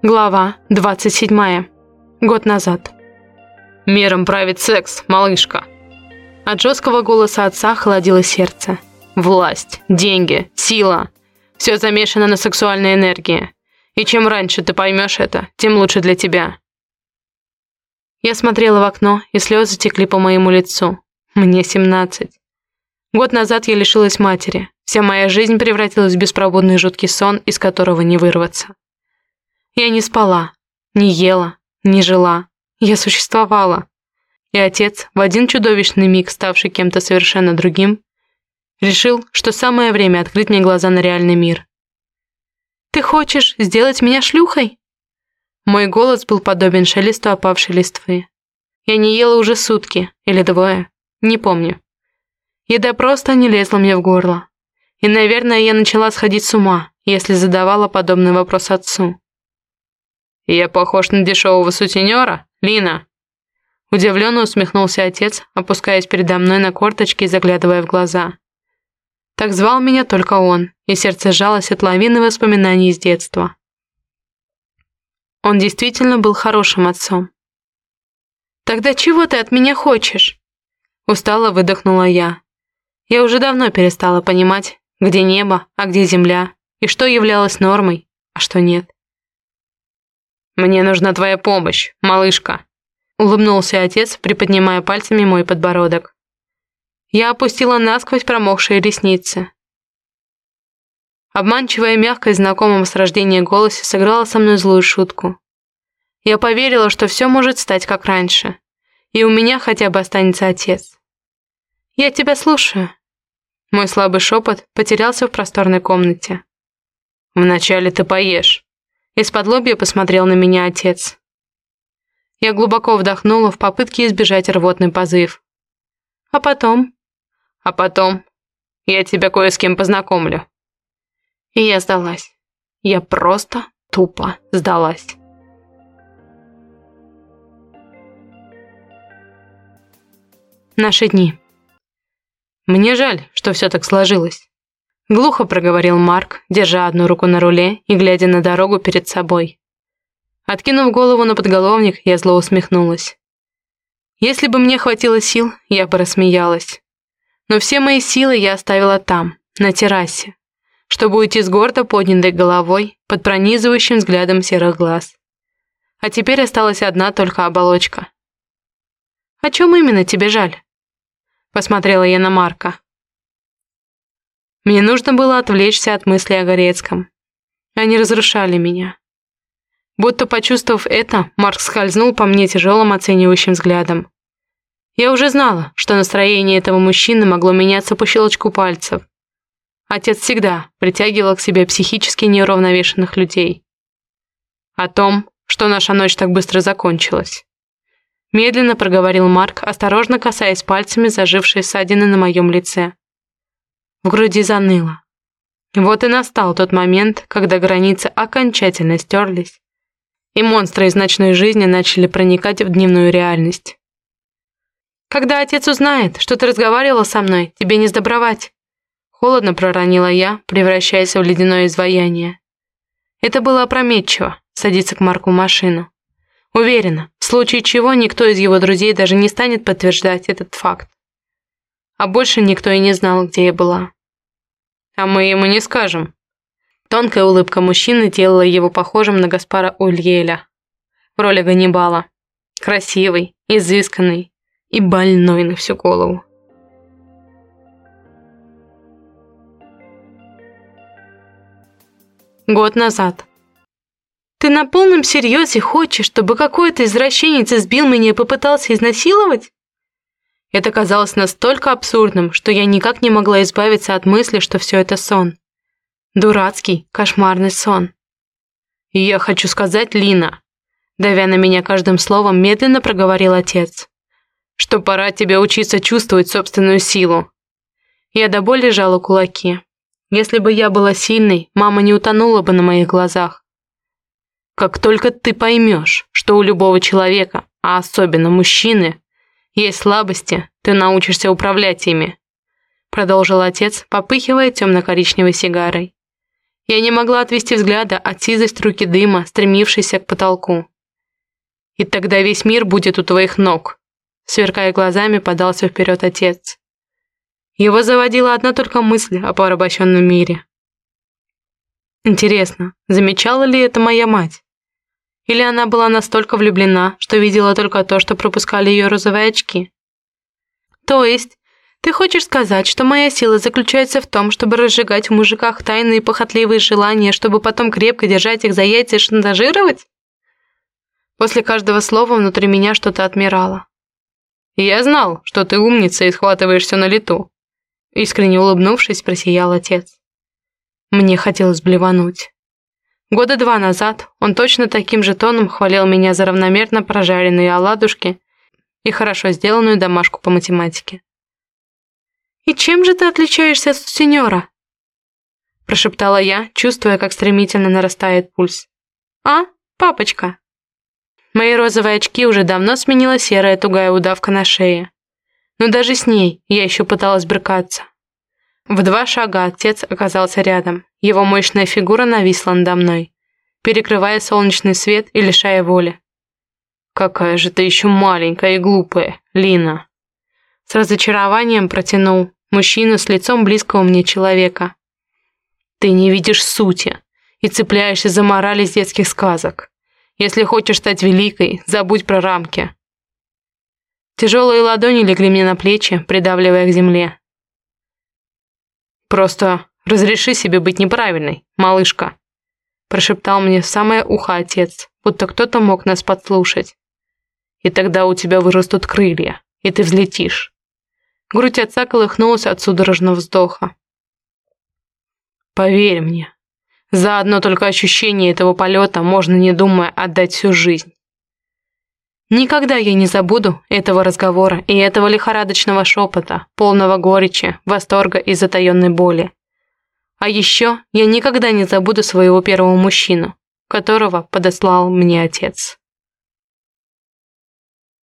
Глава 27. Год назад. «Миром правит секс, малышка!» От жесткого голоса отца холодило сердце. «Власть, деньги, сила – все замешано на сексуальной энергии. И чем раньше ты поймешь это, тем лучше для тебя». Я смотрела в окно, и слезы текли по моему лицу. Мне 17. Год назад я лишилась матери. Вся моя жизнь превратилась в беспробудный жуткий сон, из которого не вырваться. Я не спала, не ела, не жила. Я существовала. И отец, в один чудовищный миг ставший кем-то совершенно другим, решил, что самое время открыть мне глаза на реальный мир. «Ты хочешь сделать меня шлюхой?» Мой голос был подобен шелесту опавшей листвы. Я не ела уже сутки, или двое, не помню. Еда просто не лезла мне в горло. И, наверное, я начала сходить с ума, если задавала подобный вопрос отцу. «Я похож на дешевого сутенера, Лина?» Удивленно усмехнулся отец, опускаясь передо мной на корточки и заглядывая в глаза. Так звал меня только он, и сердце сжалось от лавины воспоминаний из детства. Он действительно был хорошим отцом. «Тогда чего ты от меня хочешь?» Устало выдохнула я. Я уже давно перестала понимать, где небо, а где земля, и что являлось нормой, а что нет. «Мне нужна твоя помощь, малышка», — улыбнулся отец, приподнимая пальцами мой подбородок. Я опустила насквозь промокшие ресницы. Обманчивая мягкость знакомом с рождения голосе сыграла со мной злую шутку. Я поверила, что все может стать как раньше, и у меня хотя бы останется отец. «Я тебя слушаю». Мой слабый шепот потерялся в просторной комнате. «Вначале ты поешь», из-под лобья посмотрел на меня отец. Я глубоко вдохнула в попытке избежать рвотный позыв. А потом? А потом я тебя кое с кем познакомлю. И я сдалась. Я просто тупо сдалась. Наши дни. Мне жаль, что все так сложилось. Глухо проговорил Марк, держа одну руку на руле и глядя на дорогу перед собой. Откинув голову на подголовник, я зло усмехнулась. Если бы мне хватило сил, я бы рассмеялась. Но все мои силы я оставила там, на террасе, чтобы уйти с гордо поднятой головой под пронизывающим взглядом серых глаз. А теперь осталась одна только оболочка. «О чем именно тебе жаль?» Посмотрела я на Марка. Мне нужно было отвлечься от мысли о Горецком. Они разрушали меня. Будто почувствовав это, Марк скользнул по мне тяжелым оценивающим взглядом. Я уже знала, что настроение этого мужчины могло меняться по щелчку пальцев. Отец всегда притягивал к себе психически неуравновешенных людей. О том, что наша ночь так быстро закончилась. Медленно проговорил Марк, осторожно касаясь пальцами зажившей ссадины на моем лице. В груди заныло. Вот и настал тот момент, когда границы окончательно стерлись, и монстры из ночной жизни начали проникать в дневную реальность. «Когда отец узнает, что ты разговаривала со мной, тебе не сдобровать!» Холодно проронила я, превращаясь в ледяное изваяние. Это было опрометчиво, садиться к Марку в машину. Уверена, в случае чего никто из его друзей даже не станет подтверждать этот факт а больше никто и не знал, где я была. А мы ему не скажем. Тонкая улыбка мужчины делала его похожим на Гаспара Ульеля в роли Ганнибала. Красивый, изысканный и больной на всю голову. Год назад. «Ты на полном серьезе хочешь, чтобы какой-то извращенец избил меня и попытался изнасиловать?» Это казалось настолько абсурдным, что я никак не могла избавиться от мысли, что все это сон. Дурацкий, кошмарный сон. Я хочу сказать, Лина, давя на меня каждым словом, медленно проговорил отец, что пора тебе учиться чувствовать собственную силу. Я до боли жала кулаки. Если бы я была сильной, мама не утонула бы на моих глазах. Как только ты поймешь, что у любого человека, а особенно мужчины, есть слабости, ты научишься управлять ими», продолжил отец, попыхивая темно-коричневой сигарой. Я не могла отвести взгляда от сизой струйки дыма, стремившейся к потолку. «И тогда весь мир будет у твоих ног», сверкая глазами, подался вперед отец. Его заводила одна только мысль о порабощенном мире. Интересно, замечала ли это моя мать? Или она была настолько влюблена, что видела только то, что пропускали ее розовые очки? То есть, ты хочешь сказать, что моя сила заключается в том, чтобы разжигать в мужиках тайные похотливые желания, чтобы потом крепко держать их за яйца и шантажировать? После каждого слова внутри меня что-то отмирало. «Я знал, что ты умница и схватываешь все на лету», искренне улыбнувшись, просиял отец. Мне хотелось блевануть. Года два назад он точно таким же тоном хвалил меня за равномерно прожаренные оладушки и хорошо сделанную домашку по математике. «И чем же ты отличаешься от сеньора?» Прошептала я, чувствуя, как стремительно нарастает пульс. «А, папочка?» Мои розовые очки уже давно сменила серая тугая удавка на шее. Но даже с ней я еще пыталась брыкаться. В два шага отец оказался рядом. Его мощная фигура нависла надо мной, перекрывая солнечный свет и лишая воли. «Какая же ты еще маленькая и глупая, Лина!» С разочарованием протянул, мужчину с лицом близкого мне человека. Ты не видишь сути и цепляешься за мораль из детских сказок. Если хочешь стать великой, забудь про рамки. Тяжелые ладони легли мне на плечи, придавливая к земле. «Просто разреши себе быть неправильной, малышка», прошептал мне в самое ухо отец, будто кто-то мог нас подслушать. «И тогда у тебя вырастут крылья, и ты взлетишь. Грудь отца колыхнулась от судорожного вздоха. «Поверь мне, за одно только ощущение этого полета можно, не думая, отдать всю жизнь. Никогда я не забуду этого разговора и этого лихорадочного шепота, полного горечи, восторга и затаенной боли. А еще я никогда не забуду своего первого мужчину, которого подослал мне отец.